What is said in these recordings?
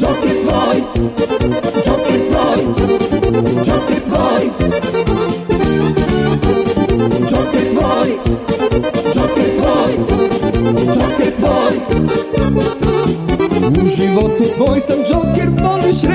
Džoki tvoj,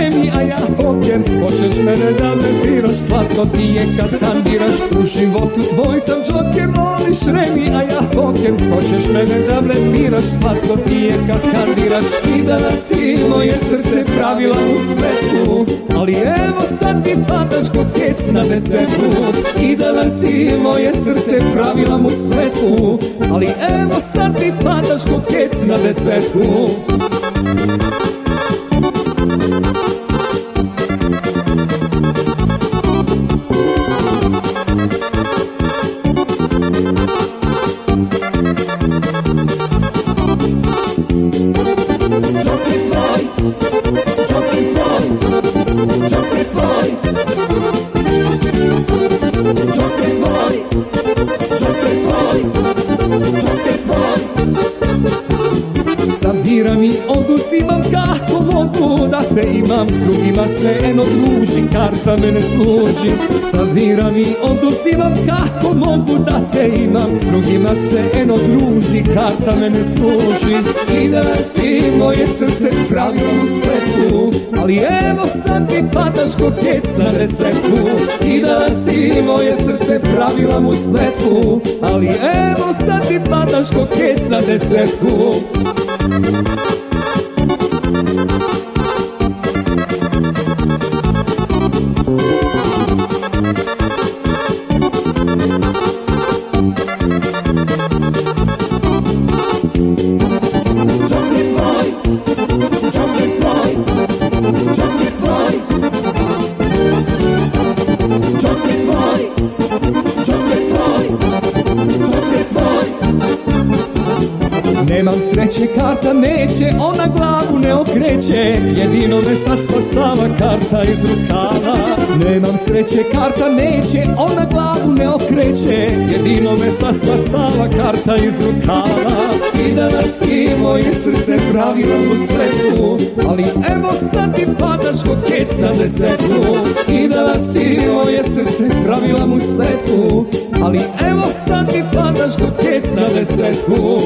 voliš remi, a ja poker Hoćeš mene da me biraš, slatko ti je kad kandiraš U životu tvoj sam džoker, voliš remi, a ja poker Hoćeš mene da me biraš, slatko ti je kad kandiraš I da si moje srce pravila u spetu Ali evo sad ti padaš ko kec na desetu. I da si moje srce pravila mu svetu Ali evo sad ti padaš ko kec na desetu džoki tvoj Džoki tvoj, džoki tvoj, džoki tvoj Zavira mi oduzimam kako mogu da te imam S drugima se eno družim, karta mene služi. Zavira mi oduzimam kako mogu da te imam S drugima se eno druži, karta mene služi. I da si moje srce pravilo u spletu Ali evo sad ti padaš ko kec na desetu I da si moje srce pravila mu sletku Ali evo sad ti padaš ko na desetku Nemam sreće, karta neće, ona glavu ne okreće. Jedino me sad spasava karta iz rukava. Nemam sreće, karta neće, ona glavu ne okreće. Jedino me sad spasava karta iz rukava. I da nas i moje srce pravila u svetu Ali evo sad ti padaš ko kec na desetu. I da nas i moje srce pravila mu svetu Ali evo sad ti padaš ko kec na desetu